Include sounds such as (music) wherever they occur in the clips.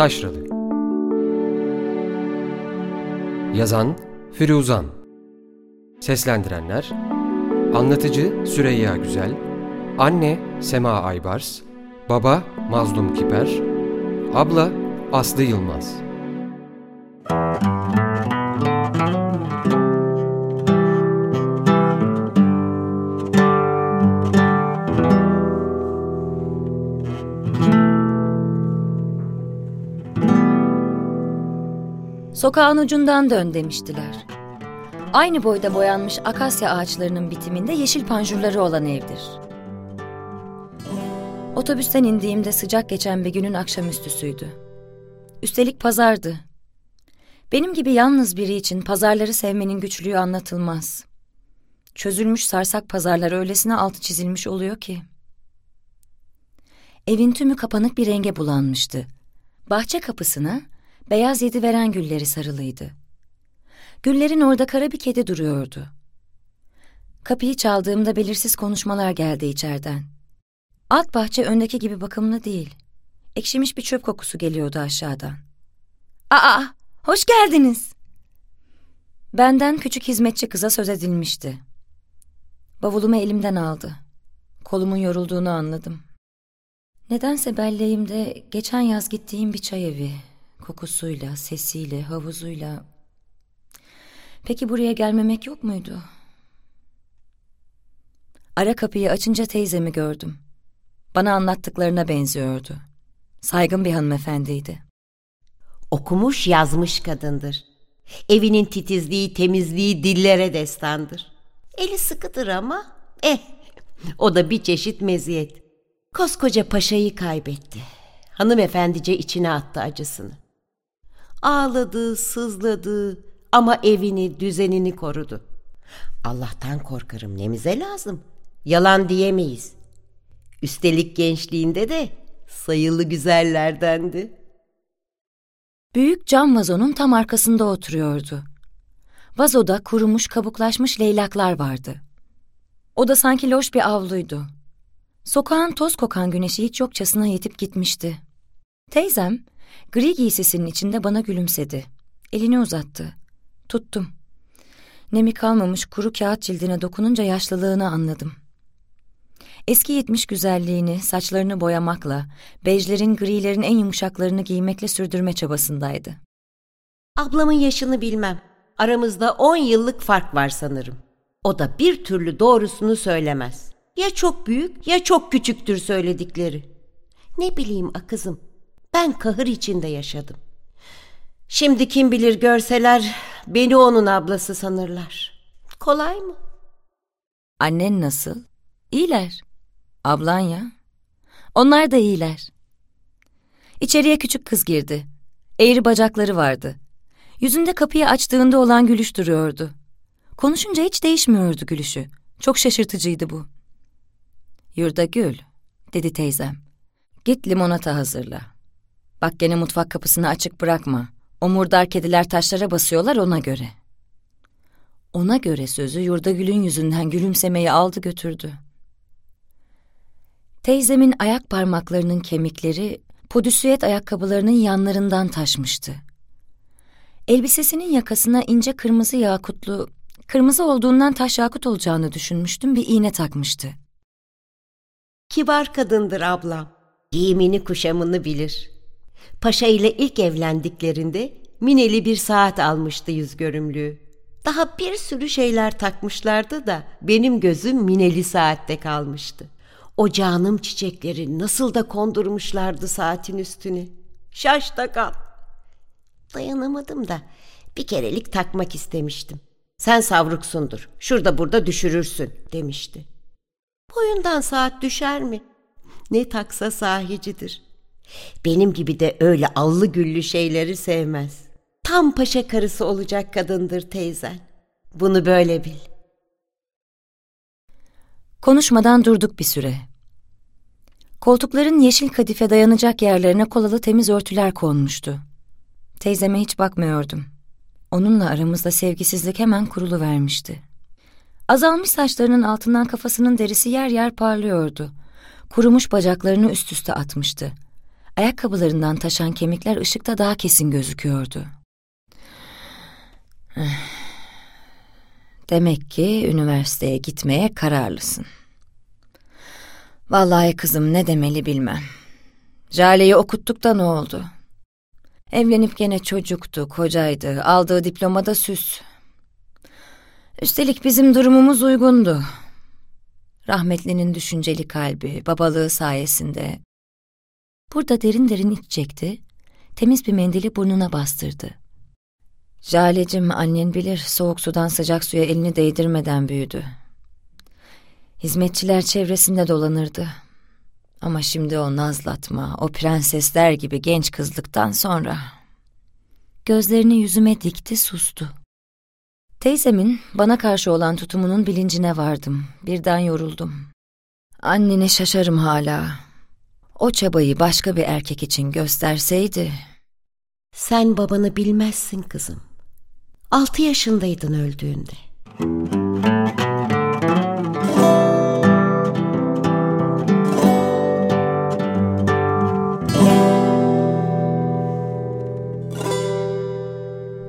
Taşralı. Yazan Firuzan. Seslendirenler Anlatıcı Süreyya Güzel Anne Sema Aybars Baba Mazlum Kiper Abla Aslı Yılmaz Sokağın ucundan dön demiştiler. Aynı boyda boyanmış akasya ağaçlarının bitiminde yeşil panjurları olan evdir. Otobüsten indiğimde sıcak geçen bir günün akşamüstüsüydü. Üstelik pazardı. Benim gibi yalnız biri için pazarları sevmenin güçlüğü anlatılmaz. Çözülmüş sarsak pazarlar öylesine altı çizilmiş oluyor ki. Evin tümü kapanık bir renge bulanmıştı. Bahçe kapısına beyaz yedi veren gülleri sarılıydı. Güllerin orada kara bir kedi duruyordu. Kapıyı çaldığımda belirsiz konuşmalar geldi içeriden. Alt bahçe öndeki gibi bakımlı değil. Ekşimiş bir çöp kokusu geliyordu aşağıdan. Aa, hoş geldiniz. Benden küçük hizmetçi kıza söz edilmişti. Bavulumu elimden aldı. Kolumun yorulduğunu anladım. Nedense belleğimde geçen yaz gittiğim bir çay evi, kokusuyla, sesiyle, havuzuyla... Peki buraya gelmemek yok muydu? Ara kapıyı açınca teyzemi gördüm. Bana anlattıklarına benziyordu. Saygın bir hanımefendiydi. Okumuş yazmış kadındır. Evinin titizliği, temizliği dillere destandır. Eli sıkıdır ama eh o da bir çeşit meziyet. Koskoca paşayı kaybetti. Hanımefendice içine attı acısını. Ağladı, sızladı ama evini, düzenini korudu. Allah'tan korkarım nemize lazım. Yalan diyemeyiz. Üstelik gençliğinde de sayılı güzellerdendi. Büyük cam vazonun tam arkasında oturuyordu. Vazoda kurumuş, kabuklaşmış leylaklar vardı. O da sanki loş bir avluydu. Sokağın toz kokan güneşi hiç yokçasına yetip gitmişti. Teyzem, gri giysisinin içinde bana gülümsedi. Elini uzattı. Tuttum. Nemi kalmamış kuru kağıt cildine dokununca yaşlılığını anladım. Eski yetmiş güzelliğini saçlarını boyamakla, bejlerin grilerin en yumuşaklarını giymekle sürdürme çabasındaydı. Ablamın yaşını bilmem. Aramızda on yıllık fark var sanırım. O da bir türlü doğrusunu söylemez. Ya çok büyük ya çok küçüktür söyledikleri. Ne bileyim akızım. Ben kahır içinde yaşadım. Şimdi kim bilir görseler beni onun ablası sanırlar. Kolay mı? Annen nasıl? İyiler. Ablan ya. Onlar da iyiler. İçeriye küçük kız girdi. Eğri bacakları vardı. Yüzünde kapıyı açtığında olan gülüş duruyordu. Konuşunca hiç değişmiyordu gülüşü. Çok şaşırtıcıydı bu. Yurda gül, dedi teyzem. Git limonata hazırla. Bak gene mutfak kapısını açık bırakma. O murdar kediler taşlara basıyorlar ona göre. Ona göre sözü yurda gülün yüzünden gülümsemeyi aldı götürdü. Teyzemin ayak parmaklarının kemikleri podüsüyet ayakkabılarının yanlarından taşmıştı. Elbisesinin yakasına ince kırmızı yakutlu, kırmızı olduğundan taş yakut olacağını düşünmüştüm bir iğne takmıştı. Kibar kadındır ablam. Giyimini kuşamını bilir. Paşa ile ilk evlendiklerinde mineli bir saat almıştı yüz görümlüğü. Daha bir sürü şeyler takmışlardı da benim gözüm mineli saatte kalmıştı. O canım çiçekleri nasıl da kondurmuşlardı saatin üstüne. Şaş da kal. Dayanamadım da bir kerelik takmak istemiştim. Sen savruksundur, şurada burada düşürürsün demişti. Boyundan saat düşer mi? Ne taksa sahicidir. Benim gibi de öyle allı güllü şeyleri sevmez. Tam paşa karısı olacak kadındır teyzen. Bunu böyle bil. Konuşmadan durduk bir süre. Koltukların yeşil kadife dayanacak yerlerine kolalı temiz örtüler konmuştu. Teyzeme hiç bakmıyordum. Onunla aramızda sevgisizlik hemen kurulu vermişti. Azalmış saçlarının altından kafasının derisi yer yer parlıyordu. Kurumuş bacaklarını üst üste atmıştı. Ayakkabılarından taşan kemikler ışıkta daha kesin gözüküyordu. Demek ki üniversiteye gitmeye kararlısın. Vallahi kızım ne demeli bilmem. Jale'yi okuttuk da ne oldu? Evlenip gene çocuktu, kocaydı, aldığı diplomada süs. Üstelik bizim durumumuz uygundu. Rahmetlinin düşünceli kalbi, babalığı sayesinde. Burada derin derin iç çekti, temiz bir mendili burnuna bastırdı. Jalecim annen bilir soğuk sudan sıcak suya elini değdirmeden büyüdü. Hizmetçiler çevresinde dolanırdı. Ama şimdi o nazlatma, o prensesler gibi genç kızlıktan sonra... Gözlerini yüzüme dikti, sustu. Teyzemin bana karşı olan tutumunun bilincine vardım. Birden yoruldum. Annene şaşarım hala. O çabayı başka bir erkek için gösterseydi... Sen babanı bilmezsin kızım. Altı yaşındaydın öldüğünde.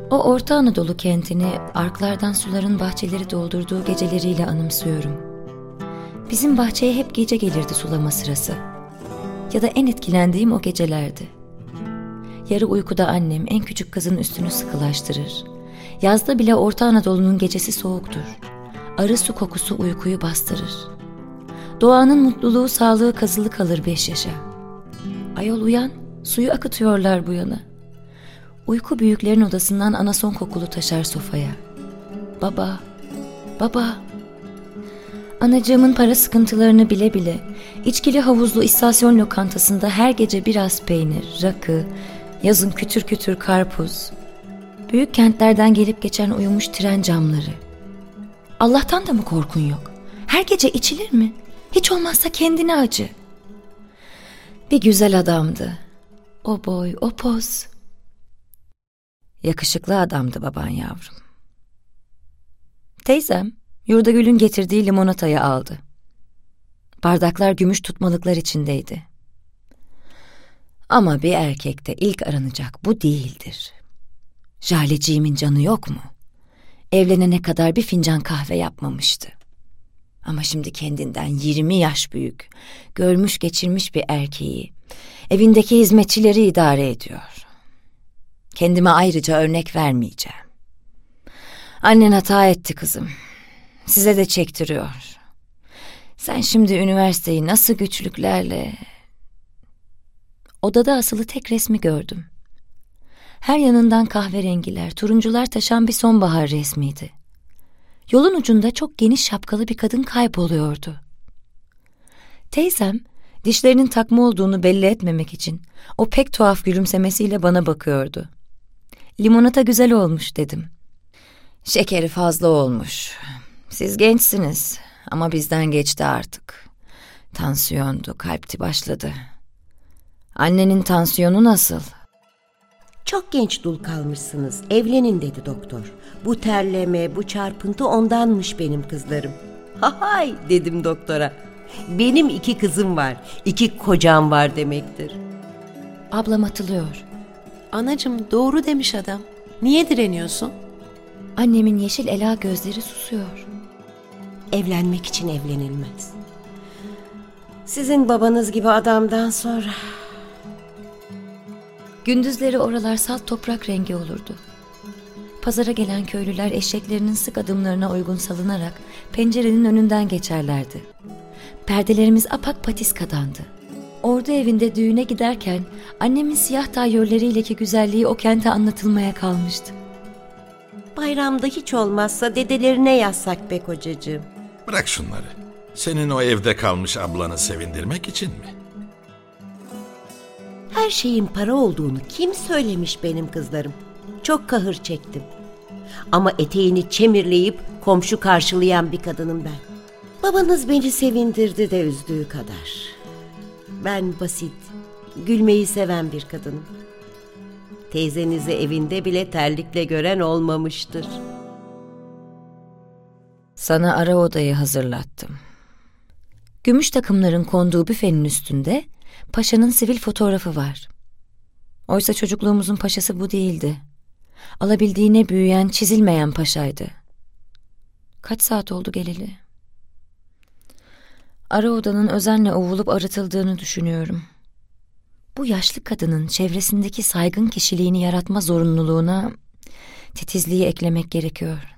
O Orta Anadolu kentini arklardan suların bahçeleri doldurduğu geceleriyle anımsıyorum. Bizim bahçeye hep gece gelirdi sulama sırası. Ya da en etkilendiğim o gecelerdi. Yarı uykuda annem en küçük kızın üstünü sıkılaştırır. Yazda bile Orta Anadolu'nun gecesi soğuktur. Arı su kokusu uykuyu bastırır. Doğanın mutluluğu sağlığı kazılı kalır beş yaşa. Ayol uyan, suyu akıtıyorlar bu yana. Uyku büyüklerin odasından anason kokulu taşar sofaya. Baba, baba. Anacığımın para sıkıntılarını bile bile içkili havuzlu istasyon lokantasında her gece biraz peynir, rakı, yazın kütür kütür karpuz. Büyük kentlerden gelip geçen uyumuş tren camları. Allah'tan da mı korkun yok? Her gece içilir mi? Hiç olmazsa kendine acı. Bir güzel adamdı. O boy, o poz. Yakışıklı adamdı baban yavrum. Teyzem Yurdagül'ün getirdiği limonatayı aldı. Bardaklar gümüş tutmalıklar içindeydi. Ama bir erkekte ilk aranacak bu değildir. Jaleciğimin canı yok mu? Evlenene kadar bir fincan kahve yapmamıştı. Ama şimdi kendinden yirmi yaş büyük, görmüş geçirmiş bir erkeği, evindeki hizmetçileri idare ediyor. Kendime ayrıca örnek vermeyeceğim. Annen hata etti kızım. Size de çektiriyor. Sen şimdi üniversiteyi nasıl güçlüklerle... Odada asılı tek resmi gördüm. Her yanından kahverengiler, turuncular taşan bir sonbahar resmiydi. Yolun ucunda çok geniş şapkalı bir kadın kayboluyordu. Teyzem, dişlerinin takma olduğunu belli etmemek için o pek tuhaf gülümsemesiyle bana bakıyordu. Limonata güzel olmuş dedim. Şekeri fazla olmuş. Siz gençsiniz ama bizden geçti artık. Tansiyondu, kalpti başladı. Annenin tansiyonu nasıl? Çok genç dul kalmışsınız. Evlenin dedi doktor. Bu terleme, bu çarpıntı ondanmış benim kızlarım. (laughs) Hay dedim doktora. Benim iki kızım var. iki kocam var demektir. Ablam atılıyor. Anacım doğru demiş adam. Niye direniyorsun? Annemin yeşil ela gözleri susuyor. Evlenmek için evlenilmez. Sizin babanız gibi adamdan sonra Gündüzleri oralar salt toprak rengi olurdu. Pazara gelen köylüler eşeklerinin sık adımlarına uygun salınarak pencerenin önünden geçerlerdi. Perdelerimiz apak patiskadandı. Ordu evinde düğüne giderken annemin siyah tayyörleriyleki güzelliği o kente anlatılmaya kalmıştı. bayramda hiç olmazsa dedelerine yazsak be kocacığım. Bırak şunları. Senin o evde kalmış ablanı sevindirmek için mi? Her şeyin para olduğunu kim söylemiş benim kızlarım? Çok kahır çektim. Ama eteğini çemirleyip komşu karşılayan bir kadınım ben. Babanız beni sevindirdi de üzdüğü kadar. Ben basit, gülmeyi seven bir kadınım. Teyzenizi evinde bile terlikle gören olmamıştır. Sana ara odayı hazırlattım. Gümüş takımların konduğu büfenin üstünde paşanın sivil fotoğrafı var. Oysa çocukluğumuzun paşası bu değildi. Alabildiğine büyüyen, çizilmeyen paşaydı. Kaç saat oldu geleli? Ara odanın özenle ovulup arıtıldığını düşünüyorum. Bu yaşlı kadının çevresindeki saygın kişiliğini yaratma zorunluluğuna titizliği eklemek gerekiyor.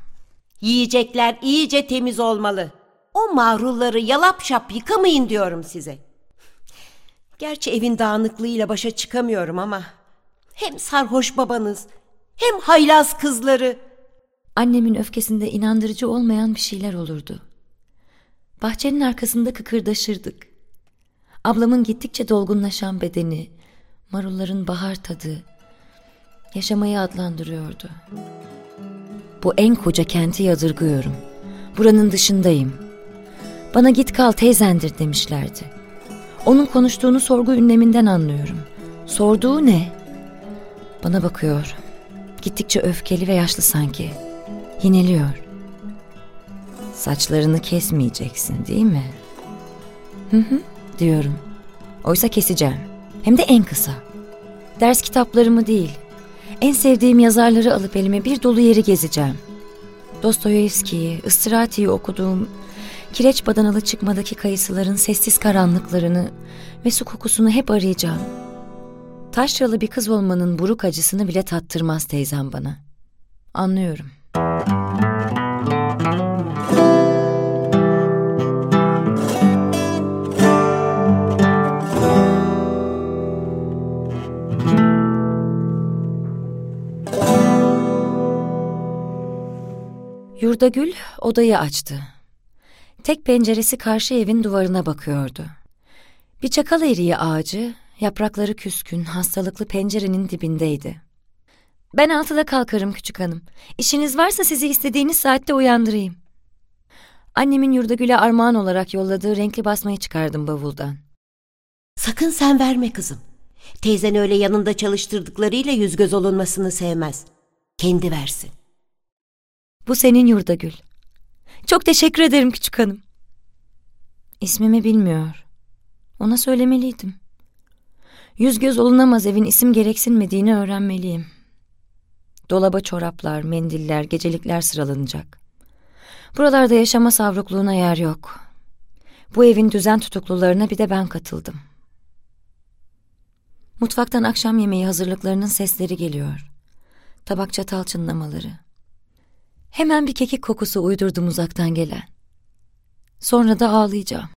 Yiyecekler iyice temiz olmalı. O mahrulları yalap şap yıkamayın diyorum size. Gerçi evin dağınıklığıyla başa çıkamıyorum ama hem sarhoş babanız hem haylaz kızları. Annemin öfkesinde inandırıcı olmayan bir şeyler olurdu. Bahçenin arkasında kıkırdaşırdık. Ablamın gittikçe dolgunlaşan bedeni, marulların bahar tadı, yaşamayı adlandırıyordu. Bu en koca kenti yadırgıyorum. Buranın dışındayım. Bana git kal teyzendir demişlerdi. Onun konuştuğunu sorgu ünleminden anlıyorum. Sorduğu ne? Bana bakıyor. Gittikçe öfkeli ve yaşlı sanki. Yineliyor. Saçlarını kesmeyeceksin değil mi? Hı hı diyorum. Oysa keseceğim. Hem de en kısa. Ders kitaplarımı değil, en sevdiğim yazarları alıp elime bir dolu yeri gezeceğim. Dostoyevski'yi, Istirati'yi okuduğum, kireç badanalı çıkmadaki kayısıların sessiz karanlıklarını ve su kokusunu hep arayacağım. Taşralı bir kız olmanın buruk acısını bile tattırmaz teyzem bana. Anlıyorum. Yurdagül odayı açtı. Tek penceresi karşı evin duvarına bakıyordu. Bir çakal eriği ağacı, yaprakları küskün, hastalıklı pencerenin dibindeydi. Ben altıda kalkarım küçük hanım. İşiniz varsa sizi istediğiniz saatte uyandırayım. Annemin Yurdagül'e armağan olarak yolladığı renkli basmayı çıkardım bavuldan. Sakın sen verme kızım. Teyzen öyle yanında çalıştırdıklarıyla yüz göz olunmasını sevmez. Kendi versin. Bu senin Yurdagül. Çok teşekkür ederim küçük hanım. İsmimi bilmiyor. Ona söylemeliydim. Yüz göz olunamaz evin isim gereksinmediğini öğrenmeliyim. Dolaba çoraplar, mendiller, gecelikler sıralanacak. Buralarda yaşama savrukluğuna yer yok. Bu evin düzen tutuklularına bir de ben katıldım. Mutfaktan akşam yemeği hazırlıklarının sesleri geliyor. Tabak çatal çınlamaları. Hemen bir kekik kokusu uydurdum uzaktan gelen. Sonra da ağlayacağım.